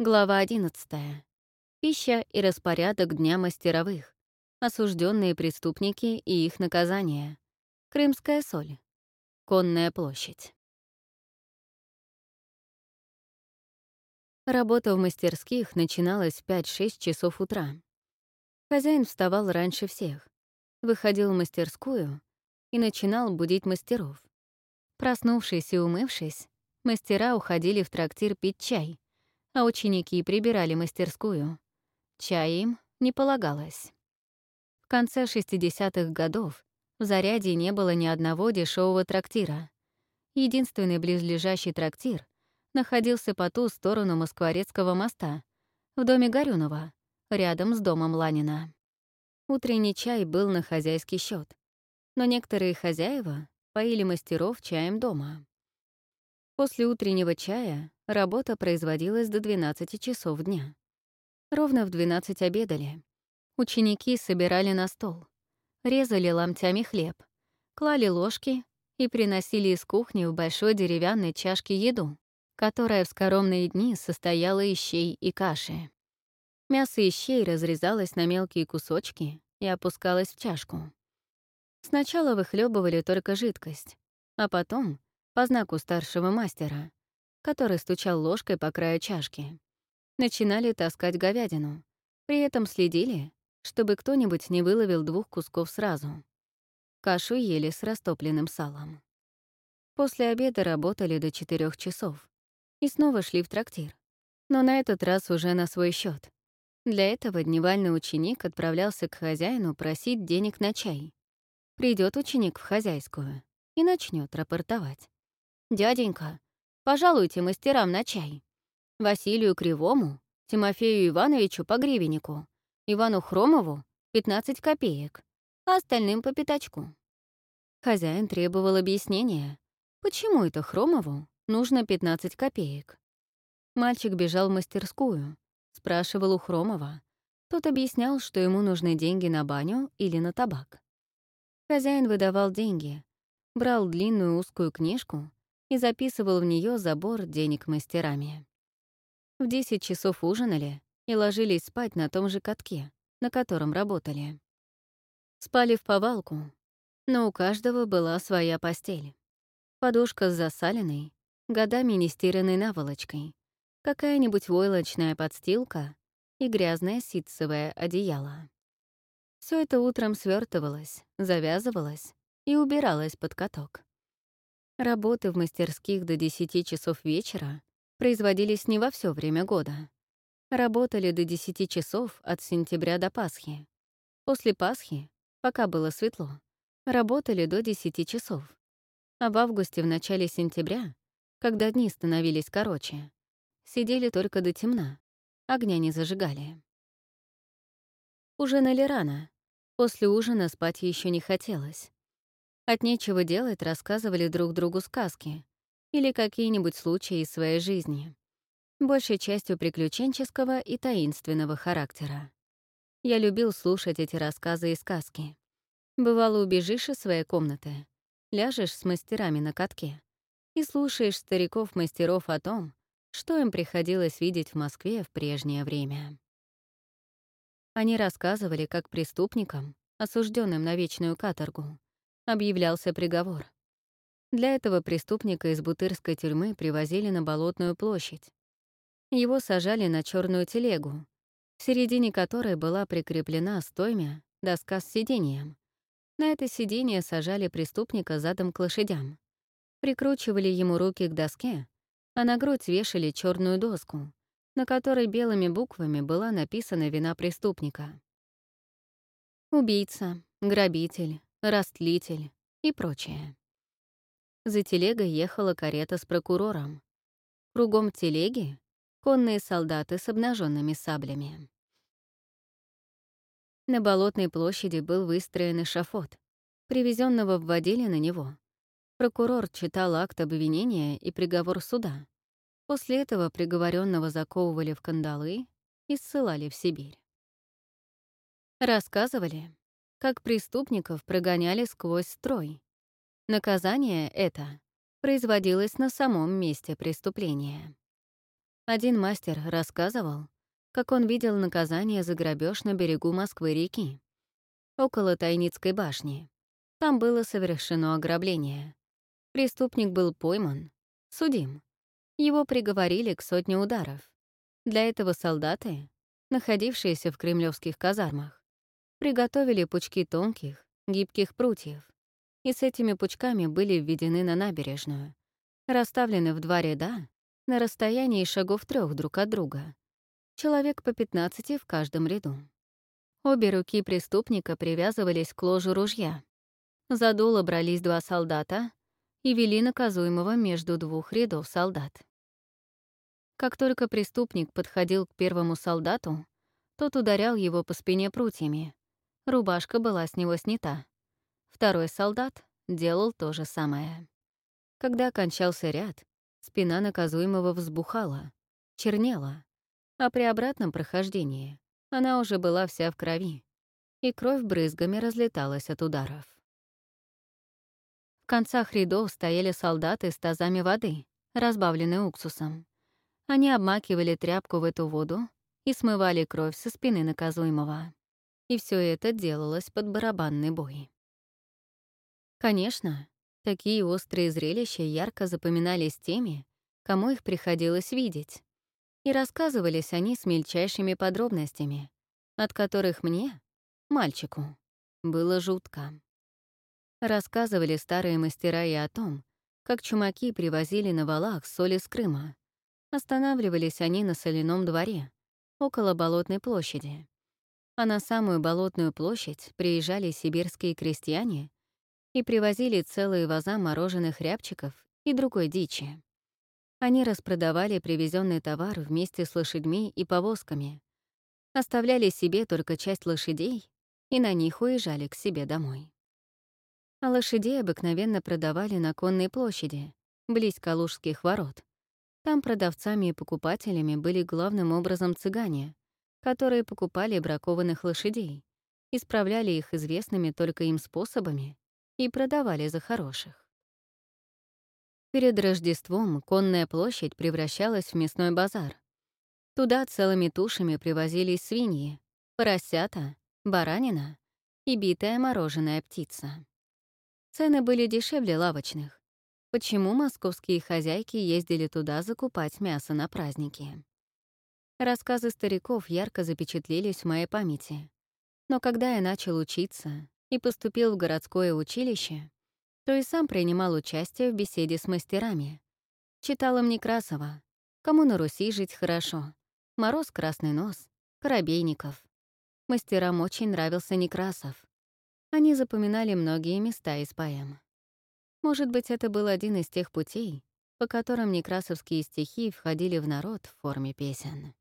Глава 11. Пища и распорядок Дня мастеровых. Осужденные преступники и их наказание. Крымская соль. Конная площадь. Работа в мастерских начиналась в 5-6 часов утра. Хозяин вставал раньше всех, выходил в мастерскую и начинал будить мастеров. Проснувшись и умывшись, мастера уходили в трактир пить чай — а ученики прибирали мастерскую. Чая им не полагалось. В конце 60-х годов в Заряде не было ни одного дешевого трактира. Единственный близлежащий трактир находился по ту сторону Москворецкого моста, в доме Горюнова, рядом с домом Ланина. Утренний чай был на хозяйский счет, но некоторые хозяева поили мастеров чаем дома. После утреннего чая Работа производилась до 12 часов дня. Ровно в 12 обедали. Ученики собирали на стол, резали ломтями хлеб, клали ложки и приносили из кухни в большой деревянной чашке еду, которая в скоромные дни состояла из щей и каши. Мясо из щей разрезалось на мелкие кусочки и опускалось в чашку. Сначала выхлебывали только жидкость, а потом, по знаку старшего мастера, который стучал ложкой по краю чашки. Начинали таскать говядину. При этом следили, чтобы кто-нибудь не выловил двух кусков сразу. Кашу ели с растопленным салом. После обеда работали до четырех часов. И снова шли в трактир. Но на этот раз уже на свой счет. Для этого дневальный ученик отправлялся к хозяину просить денег на чай. Придет ученик в хозяйскую и начнет рапортовать. «Дяденька, Пожалуйте мастерам на чай. Василию Кривому, Тимофею Ивановичу по гривеннику, Ивану Хромову — 15 копеек, а остальным по пятачку. Хозяин требовал объяснения, почему это Хромову нужно 15 копеек. Мальчик бежал в мастерскую, спрашивал у Хромова. Тот объяснял, что ему нужны деньги на баню или на табак. Хозяин выдавал деньги, брал длинную узкую книжку и записывал в нее забор денег мастерами. В 10 часов ужинали и ложились спать на том же катке, на котором работали. Спали в повалку, но у каждого была своя постель. Подушка с засаленной, годами нестиранной наволочкой, какая-нибудь войлочная подстилка и грязное ситцевое одеяло. Все это утром свертывалось, завязывалось и убиралось под каток. Работы в мастерских до 10 часов вечера производились не во все время года. Работали до 10 часов от сентября до Пасхи. После Пасхи, пока было светло, работали до 10 часов. А в августе в начале сентября, когда дни становились короче, сидели только до темна, огня не зажигали. Ужинали рано. После ужина спать еще не хотелось. От нечего делать рассказывали друг другу сказки или какие-нибудь случаи из своей жизни, большей частью приключенческого и таинственного характера. Я любил слушать эти рассказы и сказки. Бывало, убежишь из своей комнаты, ляжешь с мастерами на катке и слушаешь стариков-мастеров о том, что им приходилось видеть в Москве в прежнее время. Они рассказывали, как преступникам, осужденным на вечную каторгу, объявлялся приговор. Для этого преступника из Бутырской тюрьмы привозили на Болотную площадь. Его сажали на черную телегу, в середине которой была прикреплена стоймя, доска с сиденьем. На это сиденье сажали преступника задом к лошадям. Прикручивали ему руки к доске, а на грудь вешали черную доску, на которой белыми буквами была написана вина преступника. Убийца, грабитель, растлитель и прочее. За телегой ехала карета с прокурором. Кругом телеги — конные солдаты с обнаженными саблями. На Болотной площади был выстроен эшафот. Привезенного вводили на него. Прокурор читал акт обвинения и приговор суда. После этого приговоренного заковывали в кандалы и ссылали в Сибирь. Рассказывали, как преступников прогоняли сквозь строй. Наказание это производилось на самом месте преступления. Один мастер рассказывал, как он видел наказание за грабеж на берегу Москвы-реки, около Тайницкой башни. Там было совершено ограбление. Преступник был пойман, судим. Его приговорили к сотне ударов. Для этого солдаты, находившиеся в кремлевских казармах, приготовили пучки тонких, гибких прутьев, и с этими пучками были введены на набережную, расставлены в два ряда на расстоянии шагов трех друг от друга. Человек по 15 в каждом ряду. Обе руки преступника привязывались к ложу ружья. За дуло брались два солдата и вели наказуемого между двух рядов солдат. Как только преступник подходил к первому солдату, тот ударял его по спине прутьями. Рубашка была с него снята. Второй солдат делал то же самое. Когда кончался ряд, Спина наказуемого взбухала, чернела, а при обратном прохождении она уже была вся в крови, и кровь брызгами разлеталась от ударов. В концах рядов стояли солдаты с тазами воды, разбавленной уксусом. Они обмакивали тряпку в эту воду и смывали кровь со спины наказуемого. И все это делалось под барабанный бой. Конечно, Такие острые зрелища ярко запоминались теми, кому их приходилось видеть. И рассказывались они с мельчайшими подробностями, от которых мне, мальчику, было жутко. Рассказывали старые мастера и о том, как чумаки привозили на валах соли с Крыма. Останавливались они на соляном дворе, около Болотной площади. А на самую Болотную площадь приезжали сибирские крестьяне и привозили целые ваза мороженых рябчиков и другой дичи. Они распродавали привезенный товар вместе с лошадьми и повозками, оставляли себе только часть лошадей и на них уезжали к себе домой. А лошадей обыкновенно продавали на конной площади, близ Калужских ворот. Там продавцами и покупателями были главным образом цыгане, которые покупали бракованных лошадей, исправляли их известными только им способами и продавали за хороших. Перед Рождеством конная площадь превращалась в мясной базар. Туда целыми тушами привозились свиньи, поросята, баранина и битая мороженая птица. Цены были дешевле лавочных. Почему московские хозяйки ездили туда закупать мясо на праздники? Рассказы стариков ярко запечатлелись в моей памяти. Но когда я начал учиться, и поступил в городское училище, то и сам принимал участие в беседе с мастерами. Читал им Некрасова, кому на Руси жить хорошо, Мороз Красный Нос, Коробейников. Мастерам очень нравился Некрасов. Они запоминали многие места из поэм. Может быть, это был один из тех путей, по которым некрасовские стихи входили в народ в форме песен.